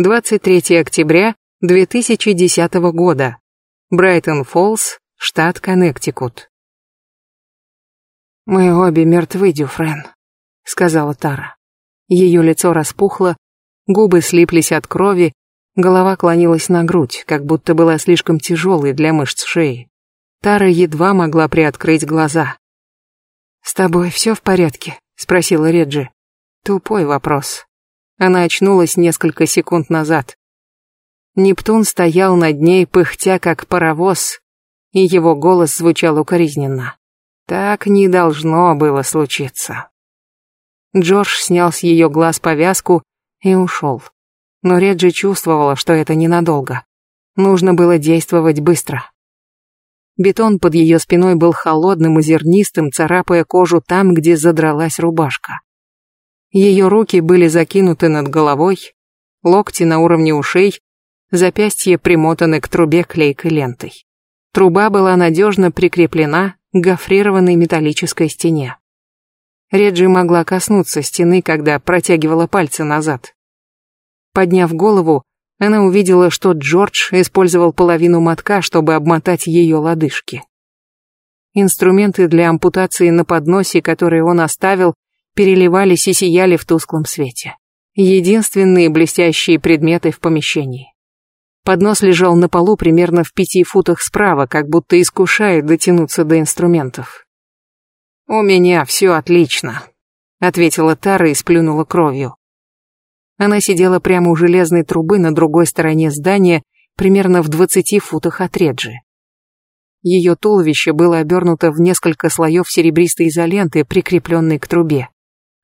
23 октября 2010 года. Брайтон-Фоллс, штат Коннектикут. «Мы обе мертвы, Дюфрен», — сказала Тара. Ее лицо распухло, губы слиплись от крови, голова клонилась на грудь, как будто была слишком тяжелой для мышц шеи. Тара едва могла приоткрыть глаза. «С тобой все в порядке?» — спросила Реджи. Тупой вопрос. Она очнулась несколько секунд назад. Нептун стоял над ней, пыхтя как паровоз, и его голос звучал укоризненно. Так не должно было случиться. Джордж снял с ее глаз повязку и ушел. Но Реджи чувствовала, что это ненадолго. Нужно было действовать быстро. Бетон под ее спиной был холодным и зернистым, царапая кожу там, где задралась рубашка. Ее руки были закинуты над головой, локти на уровне ушей, запястья примотаны к трубе клейкой лентой. Труба была надежно прикреплена к гофрированной металлической стене. Реджи могла коснуться стены, когда протягивала пальцы назад. Подняв голову, она увидела, что Джордж использовал половину мотка, чтобы обмотать ее лодыжки. Инструменты для ампутации на подносе, которые он оставил, переливались и сияли в тусклом свете. Единственные блестящие предметы в помещении. Поднос лежал на полу примерно в пяти футах справа, как будто искушая дотянуться до инструментов. «У меня все отлично», — ответила Тара и сплюнула кровью. Она сидела прямо у железной трубы на другой стороне здания, примерно в двадцати футах от Реджи. Ее туловище было обернуто в несколько слоев серебристой изоленты, прикрепленной к трубе.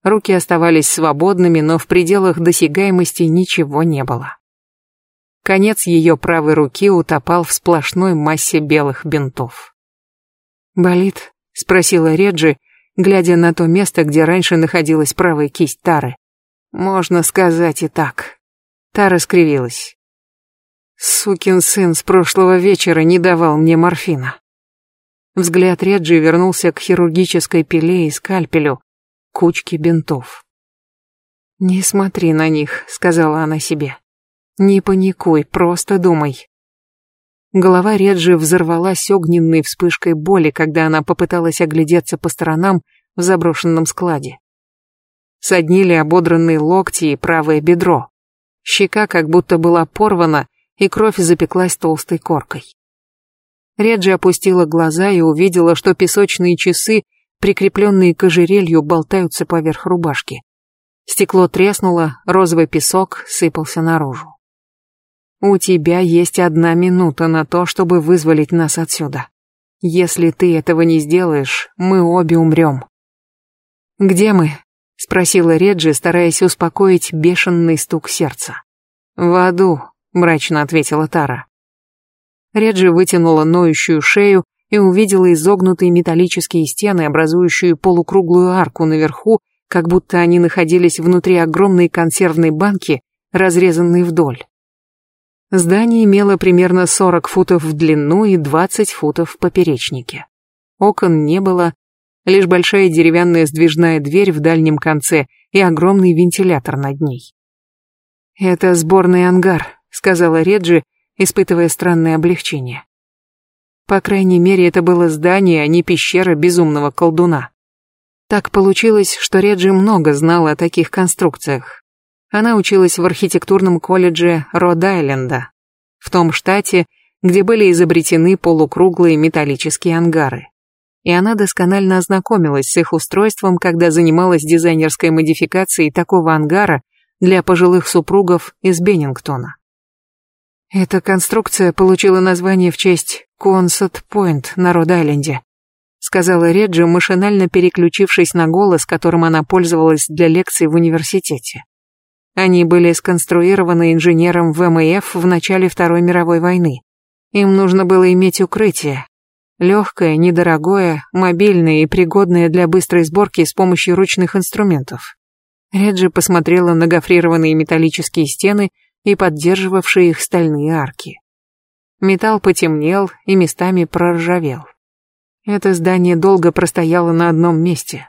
Руки оставались свободными, но в пределах досягаемости ничего не было. Конец ее правой руки утопал в сплошной массе белых бинтов. «Болит?» — спросила Реджи, глядя на то место, где раньше находилась правая кисть Тары. «Можно сказать и так». Тара скривилась. «Сукин сын с прошлого вечера не давал мне морфина». Взгляд Реджи вернулся к хирургической пиле и скальпелю, кучке бинтов. «Не смотри на них», — сказала она себе. «Не паникуй, просто думай. Голова Реджи взорвалась огненной вспышкой боли, когда она попыталась оглядеться по сторонам в заброшенном складе. Соднили ободранные локти и правое бедро. Щека как будто была порвана, и кровь запеклась толстой коркой. Реджи опустила глаза и увидела, что песочные часы, прикрепленные к ожерелью, болтаются поверх рубашки. Стекло треснуло, розовый песок сыпался наружу. У тебя есть одна минута на то, чтобы вызволить нас отсюда. Если ты этого не сделаешь, мы обе умрем. Где мы? Спросила Реджи, стараясь успокоить бешеный стук сердца. В аду, мрачно ответила Тара. Реджи вытянула ноющую шею и увидела изогнутые металлические стены, образующие полукруглую арку наверху, как будто они находились внутри огромной консервной банки, разрезанной вдоль. Здание имело примерно 40 футов в длину и 20 футов в поперечнике. Окон не было, лишь большая деревянная сдвижная дверь в дальнем конце и огромный вентилятор над ней. «Это сборный ангар», — сказала Реджи, испытывая странное облегчение. По крайней мере, это было здание, а не пещера безумного колдуна. Так получилось, что Реджи много знала о таких конструкциях. Она училась в архитектурном колледже Род-Айленда, в том штате, где были изобретены полукруглые металлические ангары. И она досконально ознакомилась с их устройством, когда занималась дизайнерской модификацией такого ангара для пожилых супругов из Беннингтона. Эта конструкция получила название в честь Консет-Пойнт на Род-Айленде, сказала Реджи, машинально переключившись на голос, которым она пользовалась для лекций в университете. Они были сконструированы инженером ВМФ в начале Второй мировой войны. Им нужно было иметь укрытие. Легкое, недорогое, мобильное и пригодное для быстрой сборки с помощью ручных инструментов. Реджи посмотрела на гофрированные металлические стены и поддерживавшие их стальные арки. Металл потемнел и местами проржавел. Это здание долго простояло на одном месте,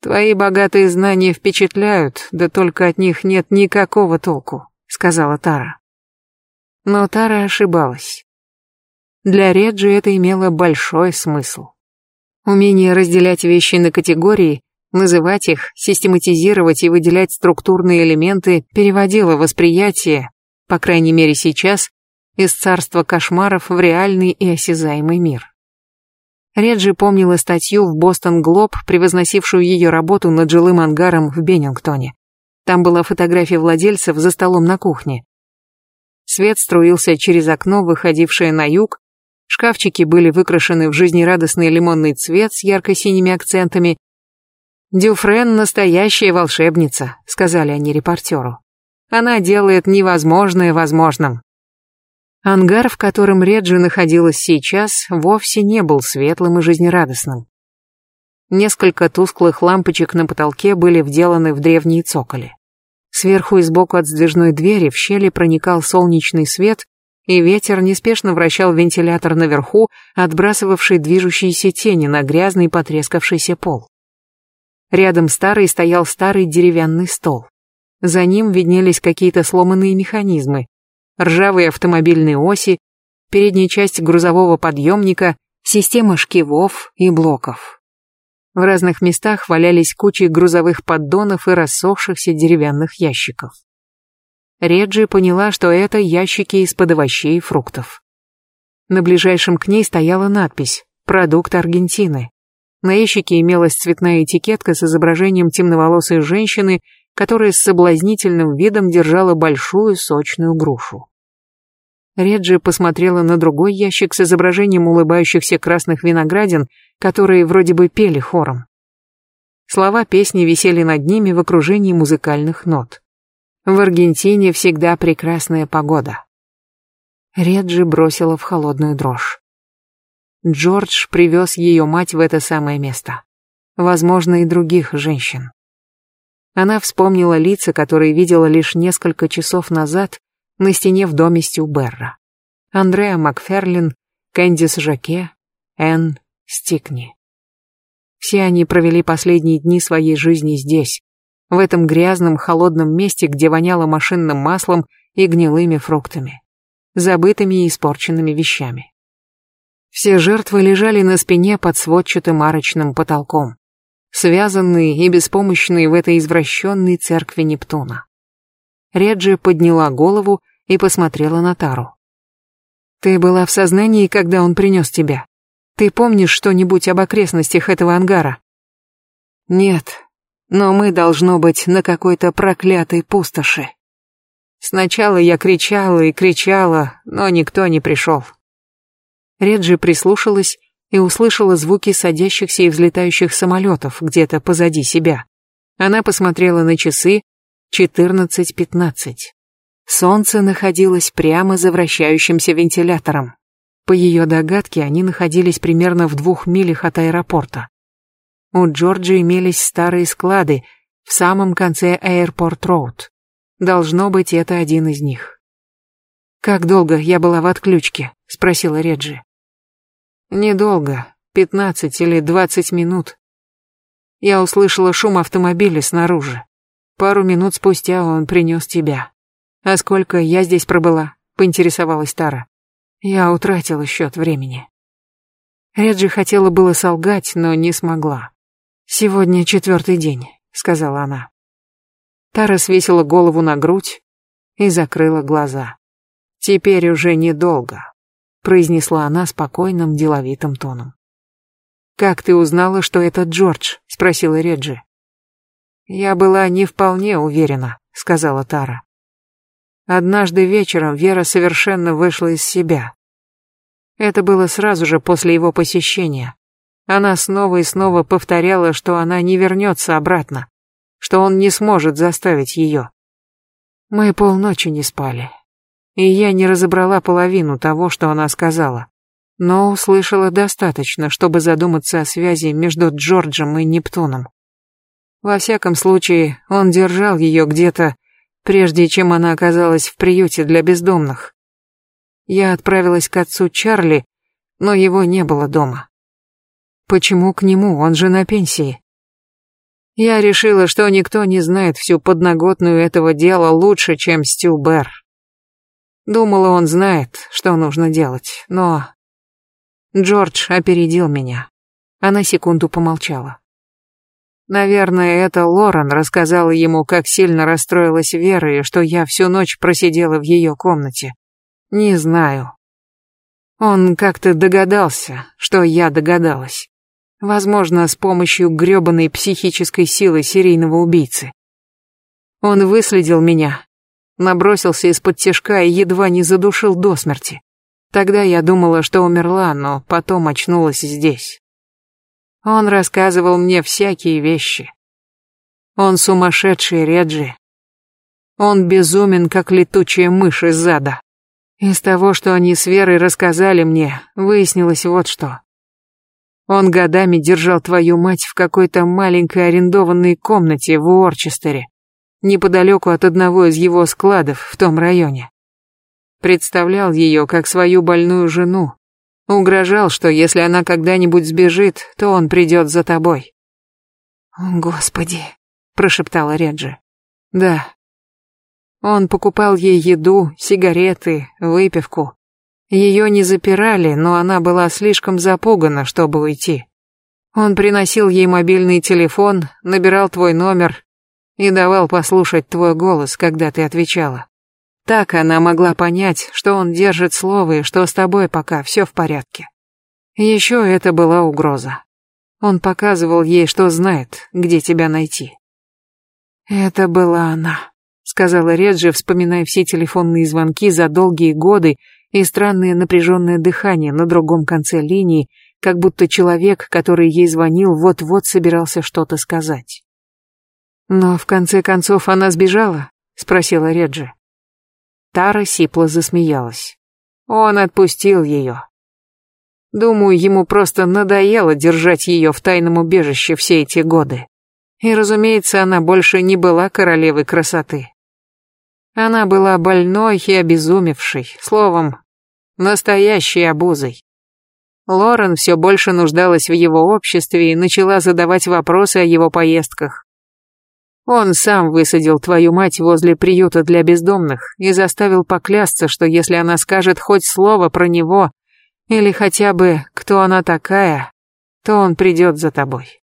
Твои богатые знания впечатляют, да только от них нет никакого толку, сказала Тара. Но Тара ошибалась. Для Реджи это имело большой смысл. Умение разделять вещи на категории, называть их, систематизировать и выделять структурные элементы переводило восприятие, по крайней мере сейчас, из царства кошмаров в реальный и осязаемый мир. Реджи помнила статью в Бостон Глоб, превозносившую ее работу над жилым ангаром в Беннингтоне. Там была фотография владельцев за столом на кухне. Свет струился через окно, выходившее на юг, шкафчики были выкрашены в жизнерадостный лимонный цвет с ярко-синими акцентами. «Дюфрен — настоящая волшебница», — сказали они репортеру. «Она делает невозможное возможным». Ангар, в котором Реджи находилась сейчас, вовсе не был светлым и жизнерадостным. Несколько тусклых лампочек на потолке были вделаны в древние цоколи. Сверху и сбоку от сдвижной двери в щели проникал солнечный свет, и ветер неспешно вращал вентилятор наверху, отбрасывавший движущиеся тени на грязный потрескавшийся пол. Рядом старый стоял старый деревянный стол. За ним виднелись какие-то сломанные механизмы, ржавые автомобильные оси, передняя часть грузового подъемника, система шкивов и блоков. В разных местах валялись кучи грузовых поддонов и рассохшихся деревянных ящиков. Реджи поняла, что это ящики из-под овощей и фруктов. На ближайшем к ней стояла надпись «Продукт Аргентины». На ящике имелась цветная этикетка с изображением темноволосой женщины которая с соблазнительным видом держала большую сочную грушу. Реджи посмотрела на другой ящик с изображением улыбающихся красных виноградин, которые вроде бы пели хором. Слова песни висели над ними в окружении музыкальных нот. В Аргентине всегда прекрасная погода. Реджи бросила в холодную дрожь. Джордж привез ее мать в это самое место. Возможно, и других женщин. Она вспомнила лица, которые видела лишь несколько часов назад на стене в доме Стюберра. Андреа Макферлин, Кэндис Жаке, Энн Стикни. Все они провели последние дни своей жизни здесь, в этом грязном, холодном месте, где воняло машинным маслом и гнилыми фруктами, забытыми и испорченными вещами. Все жертвы лежали на спине под сводчатым арочным потолком связанные и беспомощные в этой извращенной церкви Нептуна. Реджи подняла голову и посмотрела на Тару. «Ты была в сознании, когда он принес тебя? Ты помнишь что-нибудь об окрестностях этого ангара?» «Нет, но мы, должно быть, на какой-то проклятой пустоши. Сначала я кричала и кричала, но никто не пришел». Реджи прислушалась и услышала звуки садящихся и взлетающих самолетов где-то позади себя. Она посмотрела на часы 14.15. Солнце находилось прямо за вращающимся вентилятором. По ее догадке, они находились примерно в двух милях от аэропорта. У Джорджи имелись старые склады в самом конце Аэропорт-Роуд. Должно быть, это один из них. «Как долго я была в отключке?» — спросила Реджи. Недолго, пятнадцать или двадцать минут. Я услышала шум автомобиля снаружи. Пару минут спустя он принес тебя. А сколько я здесь пробыла? Поинтересовалась Тара. Я утратила счет времени. Реджи хотела было солгать, но не смогла. «Сегодня четвертый день», — сказала она. Тара свесила голову на грудь и закрыла глаза. «Теперь уже недолго» произнесла она спокойным, деловитым тоном. «Как ты узнала, что это Джордж?» — спросила Реджи. «Я была не вполне уверена», — сказала Тара. Однажды вечером Вера совершенно вышла из себя. Это было сразу же после его посещения. Она снова и снова повторяла, что она не вернется обратно, что он не сможет заставить ее. Мы полночи не спали и я не разобрала половину того, что она сказала, но услышала достаточно, чтобы задуматься о связи между Джорджем и Нептуном. Во всяком случае, он держал ее где-то, прежде чем она оказалась в приюте для бездомных. Я отправилась к отцу Чарли, но его не было дома. Почему к нему, он же на пенсии? Я решила, что никто не знает всю подноготную этого дела лучше, чем Стю Берр. Думала, он знает, что нужно делать, но... Джордж опередил меня. Она секунду помолчала. Наверное, это Лорен рассказала ему, как сильно расстроилась Вера и что я всю ночь просидела в ее комнате. Не знаю. Он как-то догадался, что я догадалась. Возможно, с помощью грёбаной психической силы серийного убийцы. Он выследил меня, набросился из-под тяжка и едва не задушил до смерти. Тогда я думала, что умерла, но потом очнулась здесь. Он рассказывал мне всякие вещи. Он сумасшедший Реджи. Он безумен, как летучая мышь из зада. Из того, что они с Верой рассказали мне, выяснилось вот что. Он годами держал твою мать в какой-то маленькой арендованной комнате в Уорчестере, неподалеку от одного из его складов в том районе. Представлял ее как свою больную жену, Угрожал, что если она когда-нибудь сбежит, то он придет за тобой. «О, Господи!» — прошептала Реджи. «Да». Он покупал ей еду, сигареты, выпивку. Ее не запирали, но она была слишком запугана, чтобы уйти. Он приносил ей мобильный телефон, набирал твой номер и давал послушать твой голос, когда ты отвечала. Так она могла понять, что он держит слово и что с тобой пока все в порядке. Еще это была угроза. Он показывал ей, что знает, где тебя найти. «Это была она», — сказала Реджи, вспоминая все телефонные звонки за долгие годы и странное напряженное дыхание на другом конце линии, как будто человек, который ей звонил, вот-вот собирался что-то сказать. «Но в конце концов она сбежала?» — спросила Реджи. Тара сипло засмеялась. Он отпустил ее. Думаю, ему просто надоело держать ее в тайном убежище все эти годы. И, разумеется, она больше не была королевой красоты. Она была больной и обезумевшей, словом, настоящей обузой. Лорен все больше нуждалась в его обществе и начала задавать вопросы о его поездках. Он сам высадил твою мать возле приюта для бездомных и заставил поклясться, что если она скажет хоть слово про него, или хотя бы кто она такая, то он придет за тобой.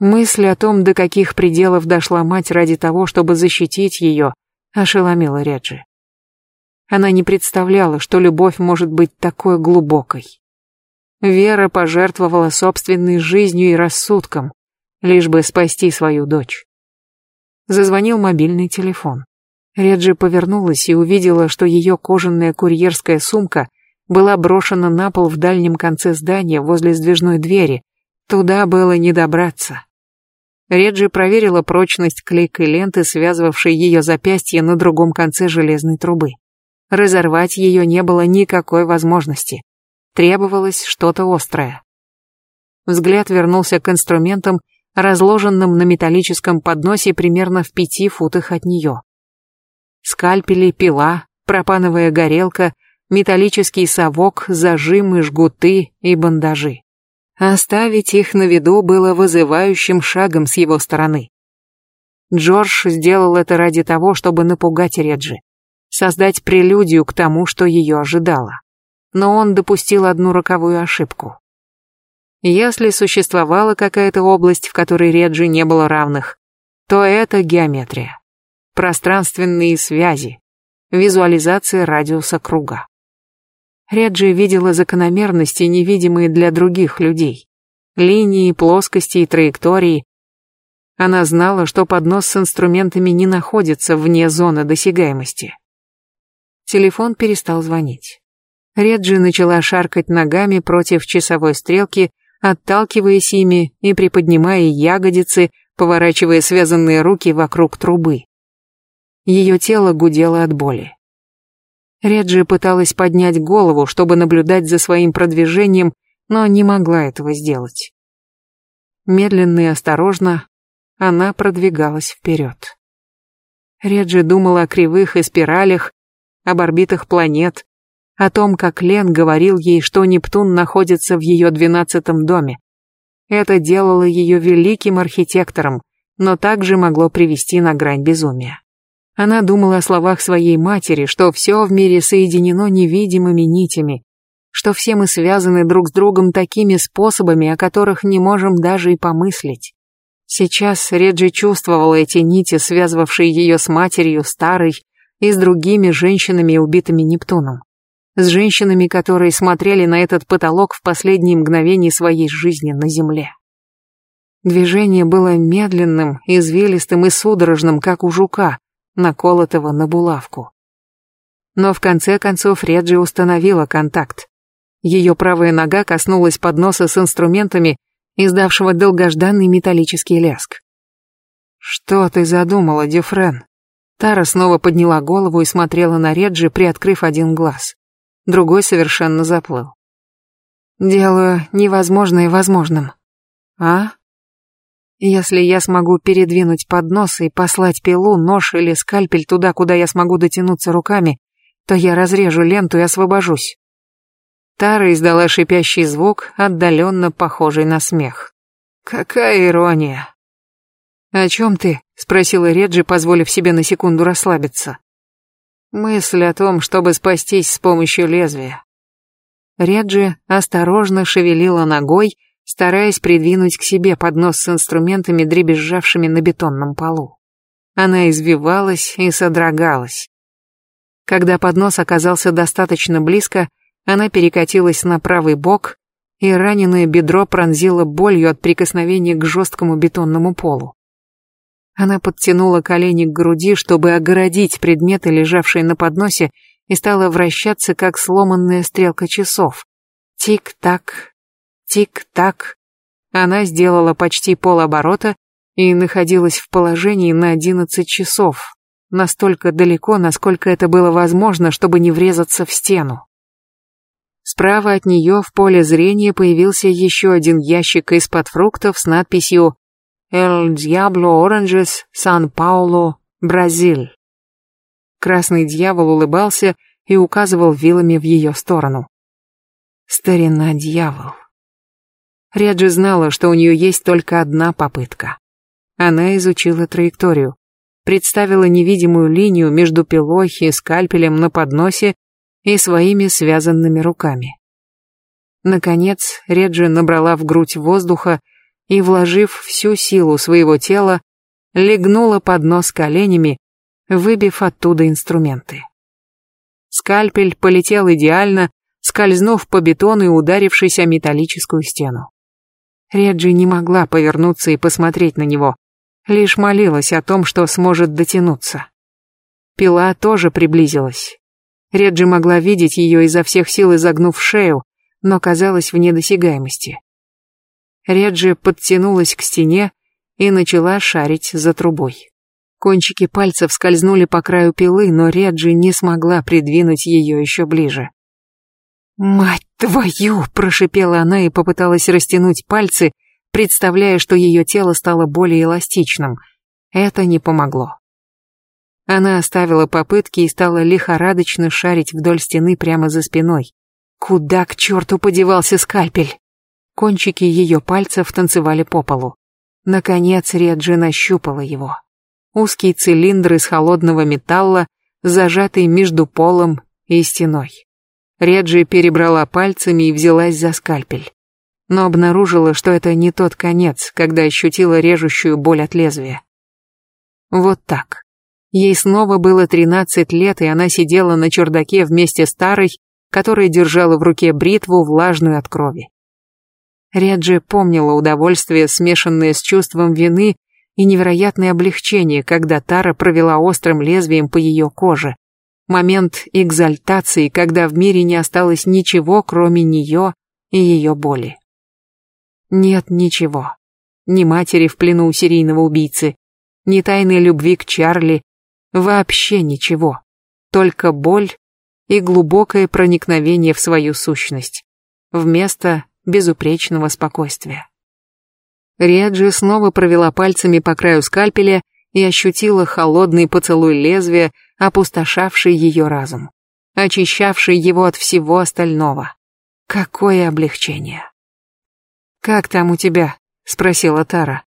Мысль о том, до каких пределов дошла мать ради того, чтобы защитить ее, ошеломила Реджи. Она не представляла, что любовь может быть такой глубокой. Вера пожертвовала собственной жизнью и рассудком, лишь бы спасти свою дочь. Зазвонил мобильный телефон. Реджи повернулась и увидела, что ее кожаная курьерская сумка была брошена на пол в дальнем конце здания возле сдвижной двери. Туда было не добраться. Реджи проверила прочность клейкой ленты, связывавшей ее запястье на другом конце железной трубы. Разорвать ее не было никакой возможности. Требовалось что-то острое. Взгляд вернулся к инструментам разложенным на металлическом подносе примерно в пяти футах от нее. Скальпели, пила, пропановая горелка, металлический совок, зажимы, жгуты и бандажи. Оставить их на виду было вызывающим шагом с его стороны. Джордж сделал это ради того, чтобы напугать Реджи, создать прелюдию к тому, что ее ожидало. Но он допустил одну роковую ошибку. Если существовала какая-то область, в которой Реджи не было равных, то это геометрия. Пространственные связи, визуализация радиуса круга. Реджи видела закономерности, невидимые для других людей. Линии, плоскости и траектории. Она знала, что поднос с инструментами не находится вне зоны досягаемости. Телефон перестал звонить. Реджи начала шаркать ногами против часовой стрелки, отталкиваясь ими и приподнимая ягодицы, поворачивая связанные руки вокруг трубы. Ее тело гудело от боли. Реджи пыталась поднять голову, чтобы наблюдать за своим продвижением, но не могла этого сделать. Медленно и осторожно она продвигалась вперед. Реджи думала о кривых и спиралях, об орбитах планет, о том, как Лен говорил ей, что Нептун находится в ее двенадцатом доме. Это делало ее великим архитектором, но также могло привести на грань безумия. Она думала о словах своей матери, что все в мире соединено невидимыми нитями, что все мы связаны друг с другом такими способами, о которых не можем даже и помыслить. Сейчас Реджи чувствовала эти нити, связывавшие ее с матерью, старой, и с другими женщинами, убитыми Нептуном. С женщинами, которые смотрели на этот потолок в последние мгновения своей жизни на Земле. Движение было медленным, извилистым и судорожным, как у жука, наколотого на булавку. Но в конце концов Реджи установила контакт. Ее правая нога коснулась подноса с инструментами, издавшего долгожданный металлический лязг. «Что ты задумала, Дюфрен?» Тара снова подняла голову и смотрела на Реджи, приоткрыв один глаз. Другой совершенно заплыл. «Делаю невозможное возможным». «А?» «Если я смогу передвинуть поднос и послать пилу, нож или скальпель туда, куда я смогу дотянуться руками, то я разрежу ленту и освобожусь. Тара издала шипящий звук, отдаленно похожий на смех. «Какая ирония!» «О чем ты?» — спросила Реджи, позволив себе на секунду расслабиться. «Мысль о том, чтобы спастись с помощью лезвия». Реджи осторожно шевелила ногой, стараясь придвинуть к себе поднос с инструментами, дребезжавшими на бетонном полу. Она извивалась и содрогалась. Когда поднос оказался достаточно близко, она перекатилась на правый бок, и раненое бедро пронзило болью от прикосновения к жесткому бетонному полу. Она подтянула колени к груди, чтобы огородить предметы, лежавшие на подносе, и стала вращаться, как сломанная стрелка часов. Тик-так, тик-так. Она сделала почти полоборота и находилась в положении на одиннадцать часов, настолько далеко, насколько это было возможно, чтобы не врезаться в стену. Справа от нее в поле зрения появился еще один ящик из-под фруктов с надписью «El Diablo Oranges, Сан Пауло, Бразиль». Красный дьявол улыбался и указывал вилами в ее сторону. Старина дьявол. Реджи знала, что у нее есть только одна попытка. Она изучила траекторию, представила невидимую линию между пилой и скальпелем на подносе и своими связанными руками. Наконец, Реджи набрала в грудь воздуха и, вложив всю силу своего тела, легнула под нос коленями, выбив оттуда инструменты. Скальпель полетел идеально, скользнув по бетону и ударившись о металлическую стену. Реджи не могла повернуться и посмотреть на него, лишь молилась о том, что сможет дотянуться. Пила тоже приблизилась. Реджи могла видеть ее изо всех сил изогнув шею, но казалась вне досягаемости. Реджи подтянулась к стене и начала шарить за трубой. Кончики пальцев скользнули по краю пилы, но Реджи не смогла придвинуть ее еще ближе. «Мать твою!» – прошипела она и попыталась растянуть пальцы, представляя, что ее тело стало более эластичным. Это не помогло. Она оставила попытки и стала лихорадочно шарить вдоль стены прямо за спиной. Куда к черту подевался скальпель? Кончики ее пальцев танцевали по полу. Наконец Реджи нащупала его. Узкий цилиндр из холодного металла, зажатый между полом и стеной. Реджи перебрала пальцами и взялась за скальпель. Но обнаружила, что это не тот конец, когда ощутила режущую боль от лезвия. Вот так. Ей снова было 13 лет, и она сидела на чердаке вместе с старой, которая держала в руке бритву, влажную от крови. Реджи помнила удовольствие, смешанное с чувством вины и невероятное облегчение, когда Тара провела острым лезвием по ее коже. Момент экзальтации, когда в мире не осталось ничего, кроме нее и ее боли. Нет ничего. Ни матери в плену у серийного убийцы, ни тайной любви к Чарли, Вообще ничего. Только боль и глубокое проникновение в свою сущность. Вместо безупречного спокойствия. Реджи снова провела пальцами по краю скальпеля и ощутила холодный поцелуй лезвия, опустошавший ее разум, очищавший его от всего остального. Какое облегчение! «Как там у тебя?» — спросила Тара.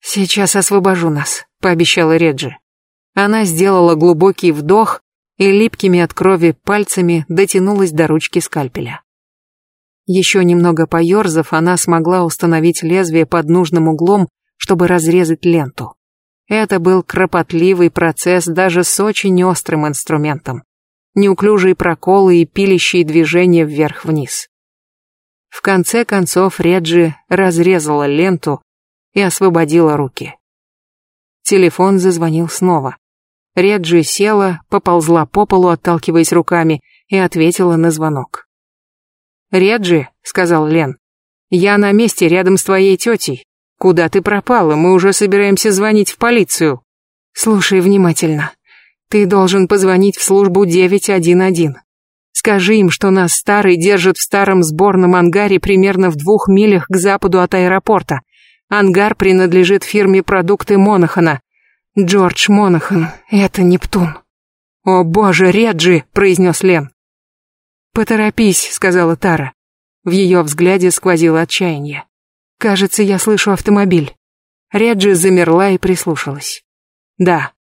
«Сейчас освобожу нас», — пообещала Реджи. Она сделала глубокий вдох и липкими от крови пальцами дотянулась до ручки скальпеля. Еще немного поерзав, она смогла установить лезвие под нужным углом, чтобы разрезать ленту. Это был кропотливый процесс даже с очень острым инструментом. Неуклюжие проколы и пилящие движения вверх-вниз. В конце концов Реджи разрезала ленту и освободила руки. Телефон зазвонил снова. Реджи села, поползла по полу, отталкиваясь руками, и ответила на звонок. «Реджи», — сказал Лен, — «я на месте рядом с твоей тетей. Куда ты пропала? Мы уже собираемся звонить в полицию». «Слушай внимательно. Ты должен позвонить в службу 911. Скажи им, что нас старый держит в старом сборном ангаре примерно в двух милях к западу от аэропорта. Ангар принадлежит фирме «Продукты Монахана». Джордж Монахан, это Нептун. «О боже, Реджи!» — произнес Лен. «Поторопись», — сказала Тара. В ее взгляде сквозило отчаяние. «Кажется, я слышу автомобиль». Реджи замерла и прислушалась. Да,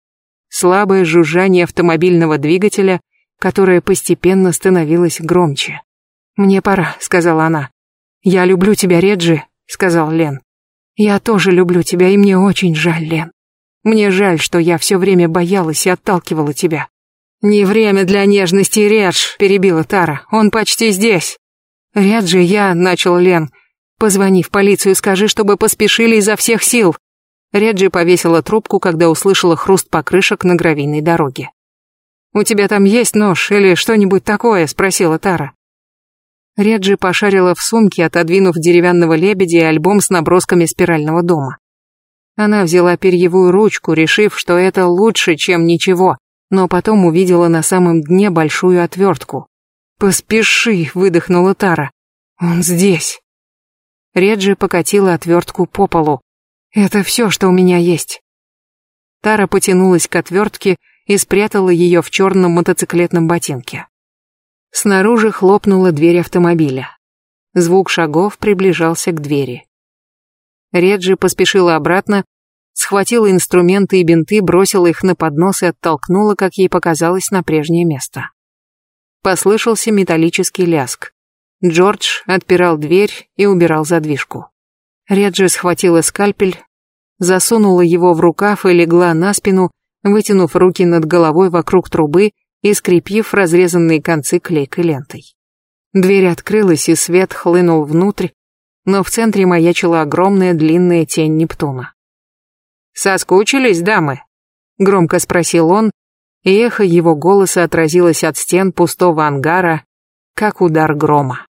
слабое жужжание автомобильного двигателя, которое постепенно становилось громче. «Мне пора», — сказала она. «Я люблю тебя, Реджи», — сказал Лен. «Я тоже люблю тебя, и мне очень жаль, Лен. Мне жаль, что я все время боялась и отталкивала тебя». «Не время для нежности, Редж», — перебила Тара. «Он почти здесь». «Реджи, я», — начал Лен. «Позвони в полицию, скажи, чтобы поспешили изо всех сил». Реджи повесила трубку, когда услышала хруст покрышек на гравийной дороге. «У тебя там есть нож или что-нибудь такое?» — спросила Тара. Реджи пошарила в сумке, отодвинув деревянного лебедя и альбом с набросками спирального дома. Она взяла перьевую ручку, решив, что это лучше, чем ничего, но потом увидела на самом дне большую отвертку. «Поспеши», — выдохнула Тара. «Он здесь». Реджи покатила отвертку по полу. «Это все, что у меня есть». Тара потянулась к отвертке и спрятала ее в черном мотоциклетном ботинке. Снаружи хлопнула дверь автомобиля. Звук шагов приближался к двери. Реджи поспешила обратно, схватила инструменты и бинты, бросила их на поднос и оттолкнула, как ей показалось, на прежнее место. Послышался металлический ляск. Джордж отпирал дверь и убирал задвижку. Реджи схватила скальпель, засунула его в рукав и легла на спину, вытянув руки над головой вокруг трубы и скрепив разрезанные концы клейкой лентой. Дверь открылась, и свет хлынул внутрь, но в центре маячила огромная длинная тень Нептуна. «Соскучились, дамы?» — громко спросил он, и эхо его голоса отразилось от стен пустого ангара, как удар грома.